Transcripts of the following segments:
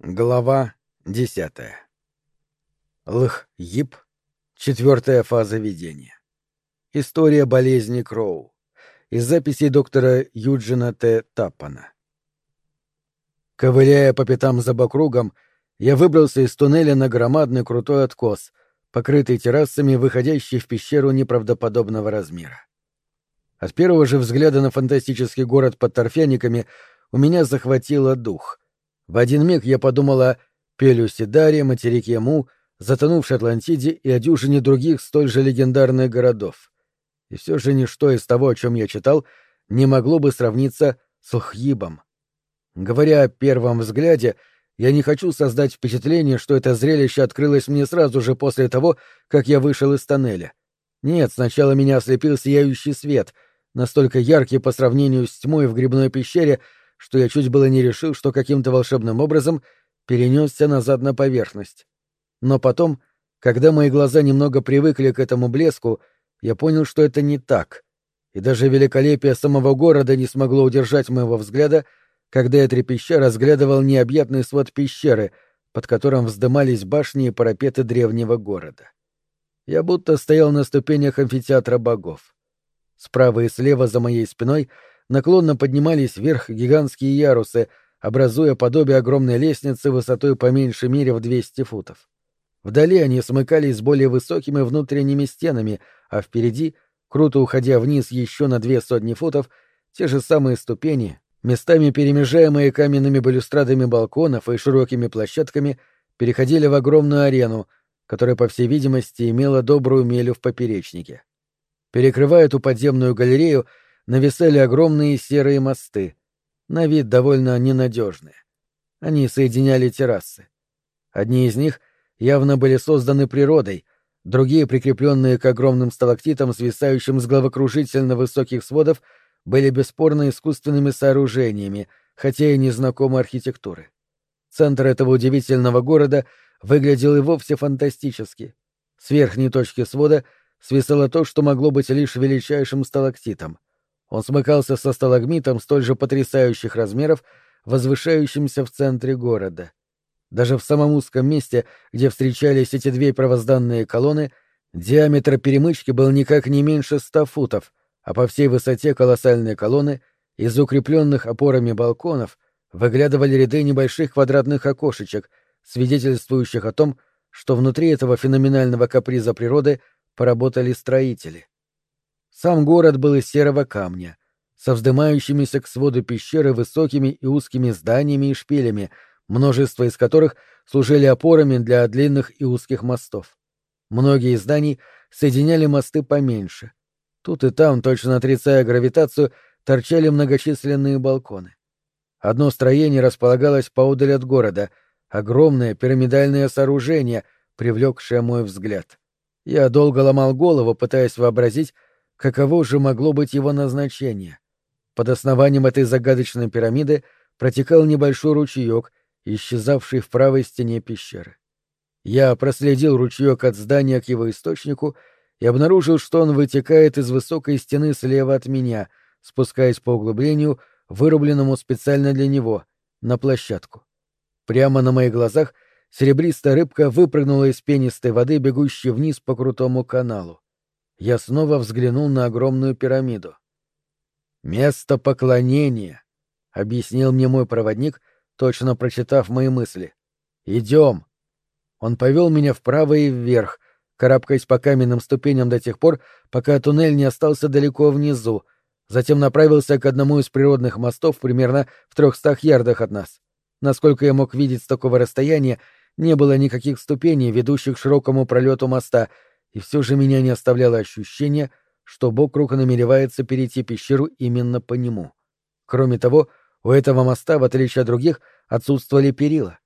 Глава десятая. Лх-Ип. Четвертая фаза видения. История болезни Кроу. Из записей доктора Юджина Т. Таппана. Ковыляя по пятам за бокругом, я выбрался из туннеля на громадный крутой откос, покрытый террасами, выходящий в пещеру неправдоподобного размера. От первого же взгляда на фантастический город под торфяниками у меня захватило дух — в один миг я подумала о Пелюсидаре, материке Му, затонувшей Атлантиде и о дюжине других столь же легендарных городов. И все же ничто из того, о чем я читал, не могло бы сравниться с Лхьибом. Говоря о первом взгляде, я не хочу создать впечатление, что это зрелище открылось мне сразу же после того, как я вышел из тоннеля. Нет, сначала меня ослепил сияющий свет, настолько яркий по сравнению с тьмой в грибной пещере, что я чуть было не решил, что каким-то волшебным образом перенесся назад на поверхность. Но потом, когда мои глаза немного привыкли к этому блеску, я понял, что это не так. И даже великолепие самого города не смогло удержать моего взгляда, когда я трепеща разглядывал необъятный свод пещеры, под которым вздымались башни и парапеты древнего города. Я будто стоял на ступенях амфитеатра богов. Справа и слева за моей спиной — наклонно поднимались вверх гигантские ярусы, образуя подобие огромной лестницы высотой по меньшей мере в 200 футов. Вдали они смыкались с более высокими внутренними стенами, а впереди, круто уходя вниз еще на две сотни футов, те же самые ступени, местами перемежаемые каменными балюстрадами балконов и широкими площадками, переходили в огромную арену, которая, по всей видимости, имела добрую мелю в поперечнике. Перекрывая эту подземную галерею, нависали огромные серые мосты, на вид довольно ненадежные. Они соединяли террасы. Одни из них явно были созданы природой, другие, прикрепленные к огромным сталактитам, свисающим с головокружительно высоких сводов, были бесспорно искусственными сооружениями, хотя и незнакомой архитектуры. Центр этого удивительного города выглядел и вовсе фантастически. С верхней точки свода свисало то, что могло быть лишь величайшим сталактитом. Он смыкался со сталагмитом столь же потрясающих размеров, возвышающимся в центре города. Даже в самом узком месте, где встречались эти две правозданные колонны, диаметр перемычки был никак не меньше ста футов, а по всей высоте колоссальной колонны из укрепленных опорами балконов выглядывали ряды небольших квадратных окошечек, свидетельствующих о том, что внутри этого феноменального каприза природы поработали строители. Сам город был из серого камня, со вздымающимися к своду пещеры высокими и узкими зданиями и шпилями, множество из которых служили опорами для длинных и узких мостов. Многие из зданий соединяли мосты поменьше. Тут и там, точно отрицая гравитацию, торчали многочисленные балконы. Одно строение располагалось поодаль от города, огромное пирамидальное сооружение, привлекшее мой взгляд. Я долго ломал голову, пытаясь вообразить, каково же могло быть его назначение. Под основанием этой загадочной пирамиды протекал небольшой ручеек, исчезавший в правой стене пещеры. Я проследил ручеек от здания к его источнику и обнаружил, что он вытекает из высокой стены слева от меня, спускаясь по углублению, вырубленному специально для него, на площадку. Прямо на моих глазах серебристая рыбка выпрыгнула из пенистой воды, бегущей вниз по крутому каналу я снова взглянул на огромную пирамиду. «Место поклонения», — объяснил мне мой проводник, точно прочитав мои мысли. «Идем». Он повел меня вправо и вверх, карабкаясь по каменным ступеням до тех пор, пока туннель не остался далеко внизу, затем направился к одному из природных мостов примерно в трехстах ярдах от нас. Насколько я мог видеть с такого расстояния, не было никаких ступеней, ведущих к широкому пролету моста — и все же меня не оставляло ощущение, что Бокрук намеревается перейти пещеру именно по нему. Кроме того, у этого моста, в отличие от других, отсутствовали перила.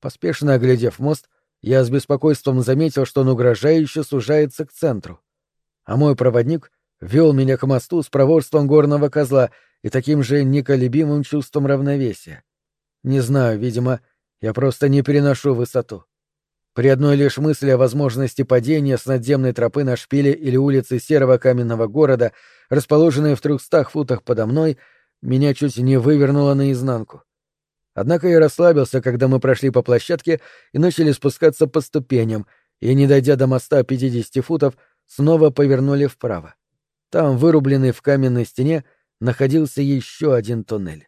Поспешно оглядев мост, я с беспокойством заметил, что он угрожающе сужается к центру. А мой проводник вел меня к мосту с проворством горного козла и таким же неколебимым чувством равновесия. Не знаю, видимо, я просто не переношу высоту. При одной лишь мысли о возможности падения с надземной тропы на шпиле или улице серого каменного города, расположенной в трехстах футах подо мной, меня чуть не вывернуло наизнанку. Однако я расслабился, когда мы прошли по площадке и начали спускаться по ступеням, и, не дойдя до моста 50 футов, снова повернули вправо. Там, вырубленный в каменной стене, находился еще один туннель.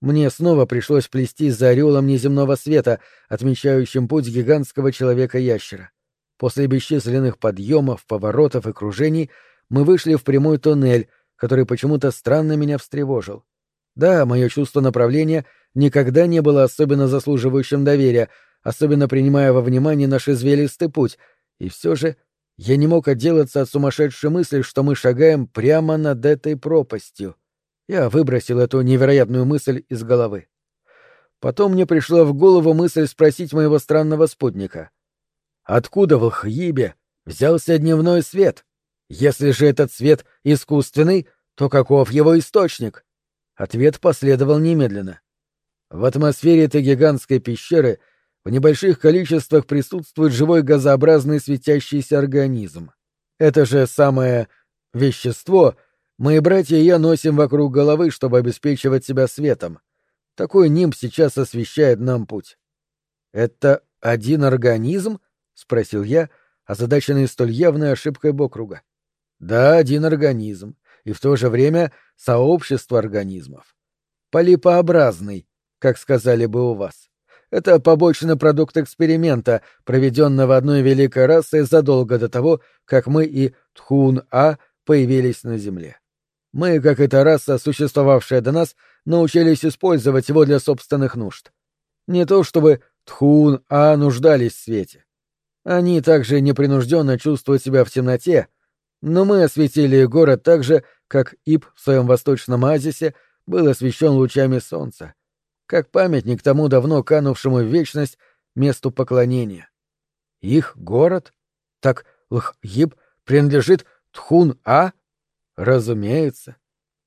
Мне снова пришлось плести за орелом неземного света, отмечающим путь гигантского человека-ящера. После бесчисленных подъемов, поворотов и кружений мы вышли в прямой туннель, который почему-то странно меня встревожил. Да, мое чувство направления никогда не было особенно заслуживающим доверия, особенно принимая во внимание наш извилистый путь, и все же я не мог отделаться от сумасшедшей мысли, что мы шагаем прямо над этой пропастью. Я выбросил эту невероятную мысль из головы. Потом мне пришла в голову мысль спросить моего странного спутника. Откуда в Лхьибе взялся дневной свет? Если же этот свет искусственный, то каков его источник? Ответ последовал немедленно. В атмосфере этой гигантской пещеры — в небольших количествах присутствует живой газообразный светящийся организм. Это же самое вещество мои братья я носим вокруг головы, чтобы обеспечивать себя светом. Такой нимб сейчас освещает нам путь. «Это один организм?» — спросил я, озадаченный столь явной ошибкой Бокруга. «Да, один организм, и в то же время сообщество организмов. Полипообразный, как сказали бы у вас. Это побочный продукт эксперимента, проведенного одной великой расой задолго до того, как мы и Тхун-А появились на Земле. Мы, как эта раса, существовавшая до нас, научились использовать его для собственных нужд. Не то чтобы Тхун-А нуждались в свете. Они также непринужденно чувствуют себя в темноте, но мы осветили город так же, как Иб в своем восточном оазисе был освещен лучами солнца как памятник тому давно канувшему в вечность месту поклонения. Их город? Так Лхиб принадлежит Тхун-А? Разумеется.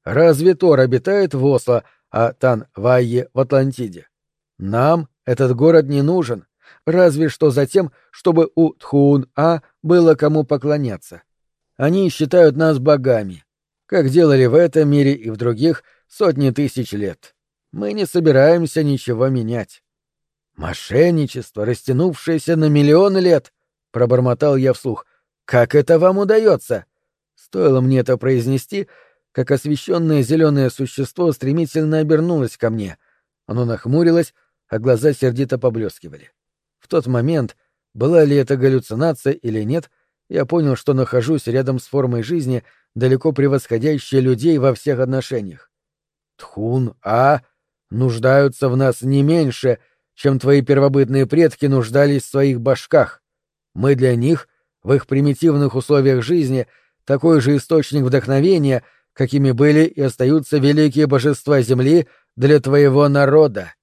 Разве Тор обитает в Осло, а Тан-Вайе в Атлантиде? Нам этот город не нужен, разве что за тем, чтобы у Тхун-А было кому поклоняться. Они считают нас богами, как делали в этом мире и в других сотни тысяч лет. Мы не собираемся ничего менять. Мошенничество, растянувшееся на миллионы лет, пробормотал я вслух. Как это вам удается? Стоило мне это произнести, как освещенное зеленое существо стремительно обернулось ко мне. Оно нахмурилось, а глаза сердито поблескивали. В тот момент, была ли это галлюцинация или нет, я понял, что нахожусь рядом с формой жизни, далеко превосходящей людей во всех отношениях. Тхун, а нуждаются в нас не меньше, чем твои первобытные предки нуждались в своих башках. Мы для них, в их примитивных условиях жизни, такой же источник вдохновения, какими были и остаются великие божества Земли для твоего народа.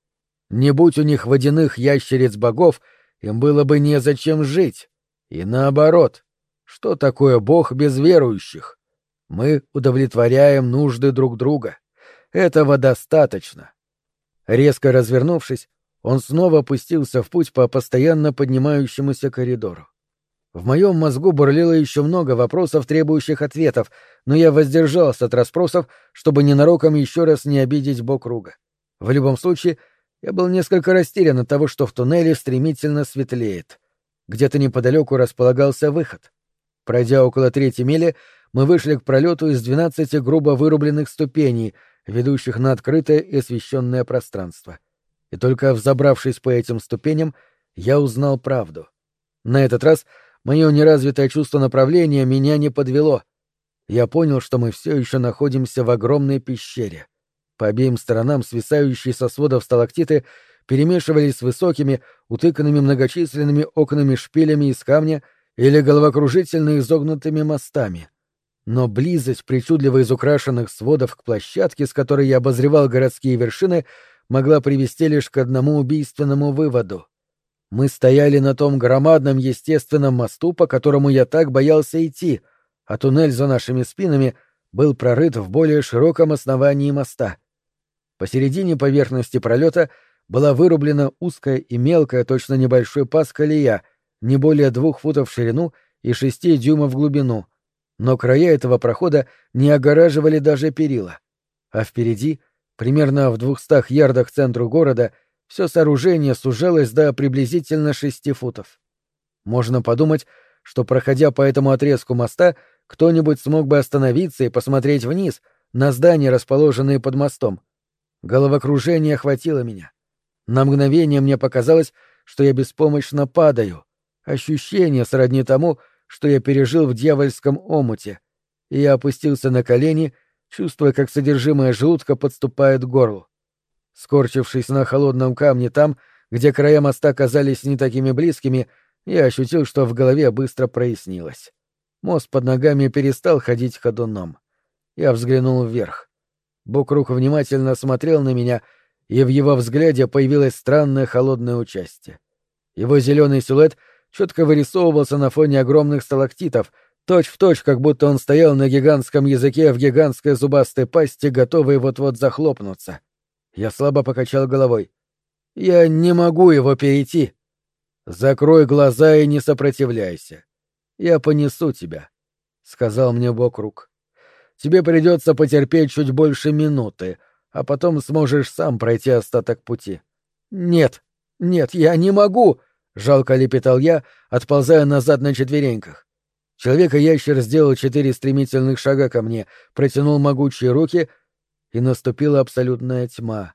Не будь у них водяных ящериц-богов, им было бы незачем жить. И наоборот, что такое бог без верующих? Мы удовлетворяем нужды друг друга. Этого достаточно. Резко развернувшись, он снова опустился в путь по постоянно поднимающемуся коридору. В моем мозгу бурлило еще много вопросов, требующих ответов, но я воздержался от расспросов, чтобы ненароком еще раз не обидеть Бокруга. В любом случае, я был несколько растерян от того, что в туннеле стремительно светлеет. Где-то неподалеку располагался выход. Пройдя около третьей мили, мы вышли к пролету из двенадцати грубо вырубленных ступеней, ведущих на открытое и освещенное пространство. И только взобравшись по этим ступеням, я узнал правду. На этот раз мое неразвитое чувство направления меня не подвело. Я понял, что мы все еще находимся в огромной пещере. По обеим сторонам свисающие со сводов сталактиты перемешивались с высокими, утыканными многочисленными окнами-шпилями из камня или головокружительно изогнутыми мостами — но близость причудливо изукрашенных сводов к площадке, с которой я обозревал городские вершины, могла привести лишь к одному убийственному выводу. Мы стояли на том громадном естественном мосту, по которому я так боялся идти, а туннель за нашими спинами был прорыт в более широком основании моста. Посередине поверхности пролета была вырублена узкая и мелкая, точно небольшой паз колея, не более двух футов в ширину и шести дюймов в глубину — но края этого прохода не огораживали даже перила. А впереди, примерно в двухстах ярдах центру города, все сооружение сужалось до приблизительно шести футов. Можно подумать, что, проходя по этому отрезку моста, кто-нибудь смог бы остановиться и посмотреть вниз, на здания, расположенные под мостом. Головокружение охватило меня. На мгновение мне показалось, что я беспомощно падаю. Ощущение сродни тому, что я пережил в дьявольском омуте. И я опустился на колени, чувствуя, как содержимое желудка подступает к горлу. Скорчившись на холодном камне там, где края моста казались не такими близкими, я ощутил, что в голове быстро прояснилось. Мост под ногами перестал ходить ходуном. Я взглянул вверх. Бокрух внимательно смотрел на меня, и в его взгляде появилось странное холодное участие. Его зеленый силуэт четко вырисовывался на фоне огромных сталактитов, точь-в-точь, точь, как будто он стоял на гигантском языке в гигантской зубастой пасти, готовый вот-вот захлопнуться. Я слабо покачал головой. «Я не могу его перейти». «Закрой глаза и не сопротивляйся. Я понесу тебя», — сказал мне Бокрук. «Тебе придется потерпеть чуть больше минуты, а потом сможешь сам пройти остаток пути». «Нет, нет, я не могу!» — жалко лепетал я, отползая назад на четвереньках. Человека-ящер сделал четыре стремительных шага ко мне, протянул могучие руки — и наступила абсолютная тьма,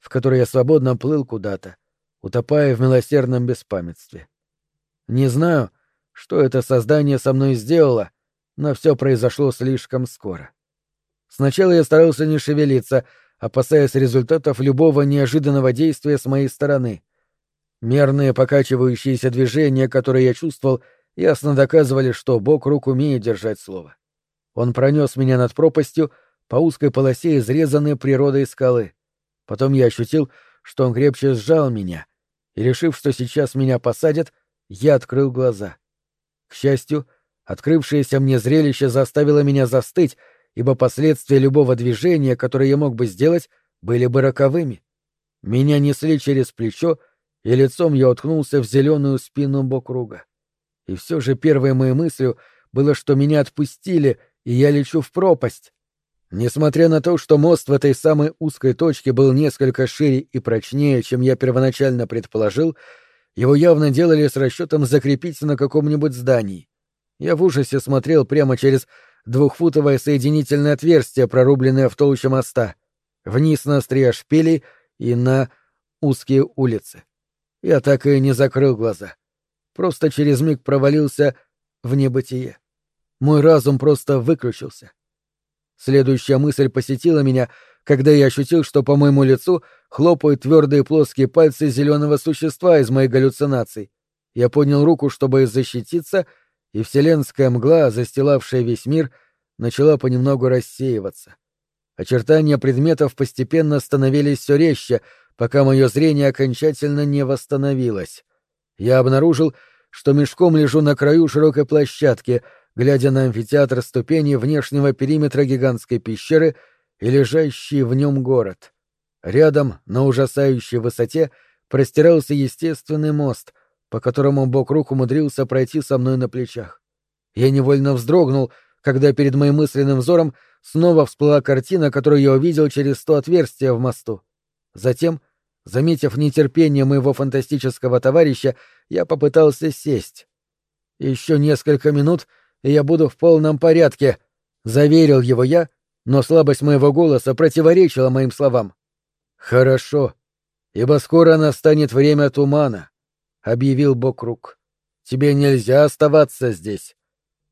в которой я свободно плыл куда-то, утопая в милосердном беспамятстве. Не знаю, что это создание со мной сделало, но все произошло слишком скоро. Сначала я старался не шевелиться, опасаясь результатов любого неожиданного действия с моей стороны. Мерные покачивающиеся движения, которые я чувствовал, ясно доказывали, что Бог рук умеет держать слово. Он пронес меня над пропастью, по узкой полосе изрезанной природой скалы. Потом я ощутил, что он крепче сжал меня, и, решив, что сейчас меня посадят, я открыл глаза. К счастью, открывшееся мне зрелище заставило меня застыть, ибо последствия любого движения, которое я мог бы сделать, были бы роковыми. Меня несли через плечо, и лицом я уткнулся в зеленую спину Бокруга. И все же первой моей мыслью было, что меня отпустили, и я лечу в пропасть. Несмотря на то, что мост в этой самой узкой точке был несколько шире и прочнее, чем я первоначально предположил, его явно делали с расчетом закрепить на каком-нибудь здании. Я в ужасе смотрел прямо через двухфутовое соединительное отверстие, прорубленное в толще моста, вниз на острия шпилей и на узкие улицы. Я так и не закрыл глаза. Просто через миг провалился в небытие. Мой разум просто выключился. Следующая мысль посетила меня, когда я ощутил, что по моему лицу хлопают твердые плоские пальцы зеленого существа из моих галлюцинаций. Я поднял руку, чтобы защититься, и вселенская мгла, застилавшая весь мир, начала понемногу рассеиваться. Очертания предметов постепенно становились все резче, пока мое зрение окончательно не восстановилось. Я обнаружил, что мешком лежу на краю широкой площадки — глядя на амфитеатр ступеней внешнего периметра гигантской пещеры и лежащий в нем город. Рядом, на ужасающей высоте, простирался естественный мост, по которому бок рук умудрился пройти со мной на плечах. Я невольно вздрогнул, когда перед моим мысленным взором снова всплыла картина, которую я увидел через то отверстие в мосту. Затем, заметив нетерпение моего фантастического товарища, я попытался сесть. Еще несколько минут — и я буду в полном порядке», — заверил его я, но слабость моего голоса противоречила моим словам. «Хорошо, ибо скоро настанет время тумана», — объявил Бокрук. «Тебе нельзя оставаться здесь.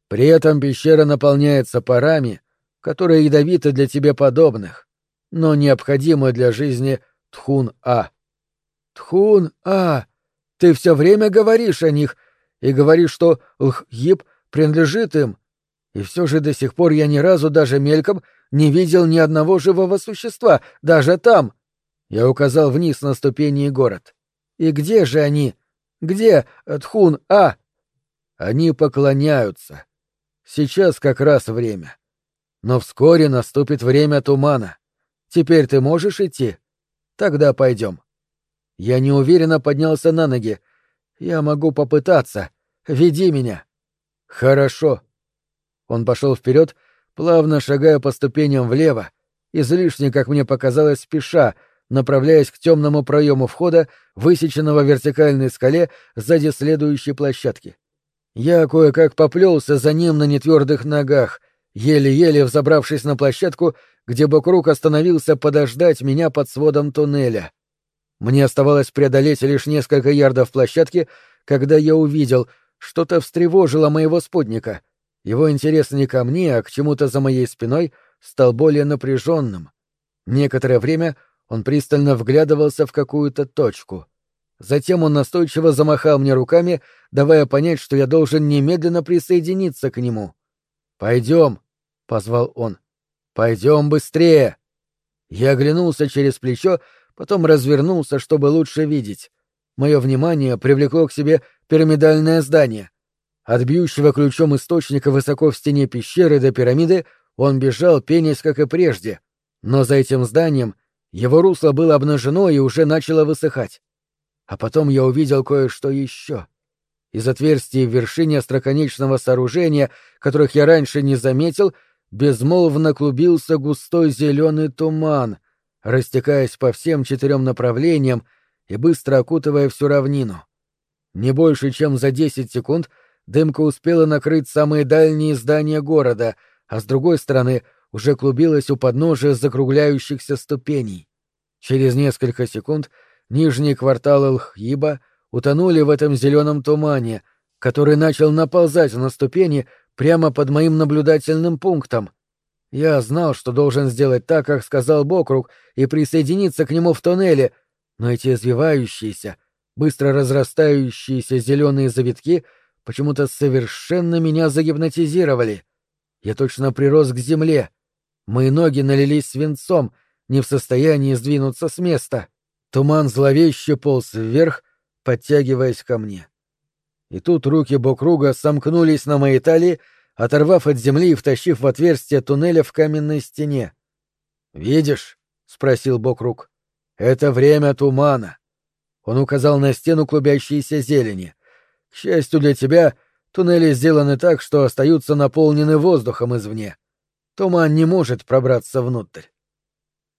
При этом пещера наполняется парами, которые ядовиты для тебе подобных, но необходимы для жизни Тхун-А». «Тхун-А! Ты все время говоришь о них и говоришь, что Лх-Гиб — принадлежит им. И все же до сих пор я ни разу даже мельком не видел ни одного живого существа, даже там. Я указал вниз на ступени город. И где же они? Где Тхун-А? Они поклоняются. Сейчас как раз время. Но вскоре наступит время тумана. Теперь ты можешь идти? Тогда пойдем. Я неуверенно поднялся на ноги. Я могу попытаться. Веди меня. Хорошо. Он пошел вперед, плавно шагая по ступеням влево, излишне, как мне показалось, спеша, направляясь к темному проему входа, высеченного в вертикальной скале сзади следующей площадки. Я кое-как поплелся за ним на нетвердых ногах, еле-еле взобравшись на площадку, где Бокрук остановился подождать меня под сводом туннеля. Мне оставалось преодолеть лишь несколько ярдов площадки, когда я увидел, что-то встревожило моего спутника. Его интерес не ко мне, а к чему-то за моей спиной стал более напряженным. Некоторое время он пристально вглядывался в какую-то точку. Затем он настойчиво замахал мне руками, давая понять, что я должен немедленно присоединиться к нему. «Пойдем», — позвал он. «Пойдем быстрее!» Я оглянулся через плечо, потом развернулся, чтобы лучше видеть. Мое внимание привлекло к себе пирамидальное здание. От бьющего ключом источника высоко в стене пещеры до пирамиды он бежал, пенясь, как и прежде. Но за этим зданием его русло было обнажено и уже начало высыхать. А потом я увидел кое-что еще. Из отверстий в вершине остроконечного сооружения, которых я раньше не заметил, безмолвно клубился густой зеленый туман, растекаясь по всем четырем направлениям и быстро окутывая всю равнину. Не больше, чем за десять секунд дымка успела накрыть самые дальние здания города, а с другой стороны уже клубилась у подножия закругляющихся ступеней. Через несколько секунд нижние кварталы Лхиба утонули в этом зеленом тумане, который начал наползать на ступени прямо под моим наблюдательным пунктом. Я знал, что должен сделать так, как сказал Бокруг, и присоединиться к нему в тоннеле, но эти извивающиеся, быстро разрастающиеся зеленые завитки почему-то совершенно меня загипнотизировали. Я точно прирос к земле. Мои ноги налились свинцом, не в состоянии сдвинуться с места. Туман зловеще полз вверх, подтягиваясь ко мне. И тут руки Бокруга сомкнулись на моей талии, оторвав от земли и втащив в отверстие туннеля в каменной стене. «Видишь?» — спросил Бокруг. «Это время тумана». Он указал на стену клубящейся зелени. «К счастью для тебя, туннели сделаны так, что остаются наполнены воздухом извне. Туман не может пробраться внутрь».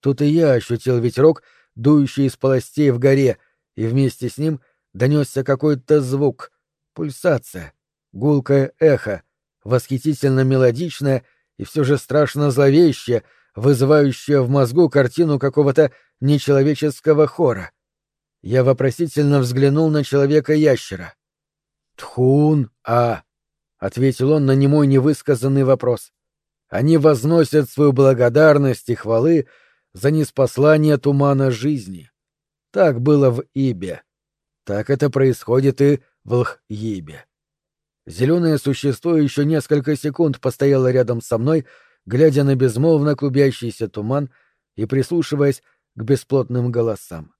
Тут и я ощутил ветерок, дующий из полостей в горе, и вместе с ним донесся какой-то звук, пульсация, гулкое эхо, восхитительно мелодичное и все же страшно зловещее, вызывающее в мозгу картину какого-то нечеловеческого хора. Я вопросительно взглянул на человека-ящера. «Тхун-а», — ответил он на немой невысказанный вопрос. «Они возносят свою благодарность и хвалы за неспослание тумана жизни. Так было в Ибе. Так это происходит и в Лхибе. Зеленое существо еще несколько секунд постояло рядом со мной, глядя на безмолвно клубящийся туман и прислушиваясь к бесплотным голосам.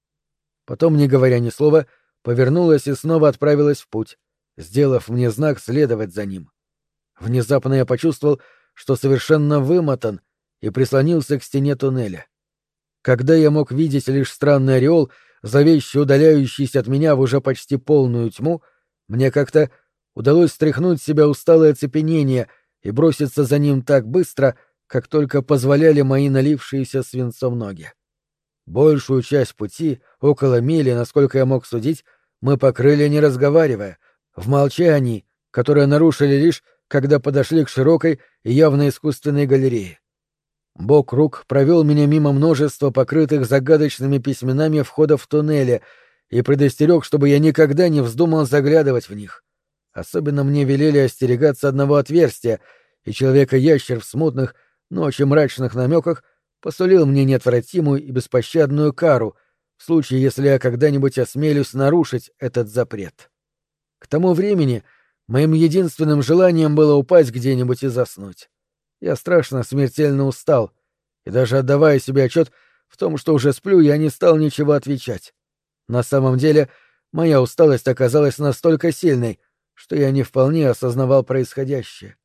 Потом, не говоря ни слова, повернулась и снова отправилась в путь, сделав мне знак следовать за ним. Внезапно я почувствовал, что совершенно вымотан, и прислонился к стене туннеля. Когда я мог видеть лишь странный ореол, зловеще удаляющийся от меня в уже почти полную тьму, мне как-то удалось стряхнуть с себя усталое оцепенение и броситься за ним так быстро, как только позволяли мои налившиеся свинцом ноги. Большую часть пути, около мили, насколько я мог судить, мы покрыли не разговаривая, в молчании, которое нарушили лишь, когда подошли к широкой и явно искусственной галерее. Бок рук провел меня мимо множества покрытых загадочными письменами входов в туннеле и предостерег, чтобы я никогда не вздумал заглядывать в них. Особенно мне велели остерегаться одного отверстия, и человека-ящер в смутных, но очень мрачных намеках посулил мне неотвратимую и беспощадную кару в случае, если я когда-нибудь осмелюсь нарушить этот запрет. К тому времени моим единственным желанием было упасть где-нибудь и заснуть. Я страшно смертельно устал, и даже отдавая себе отчет в том, что уже сплю, я не стал ничего отвечать. На самом деле, моя усталость оказалась настолько сильной, что я не вполне осознавал происходящее.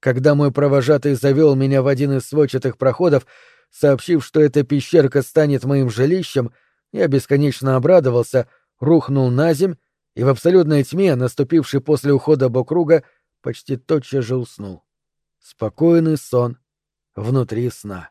Когда мой провожатый завел меня в один из сводчатых проходов, сообщив, что эта пещерка станет моим жилищем, я бесконечно обрадовался, рухнул на земь и в абсолютной тьме, наступившей после ухода Бокруга, почти тотчас же уснул. Спокойный сон внутри сна.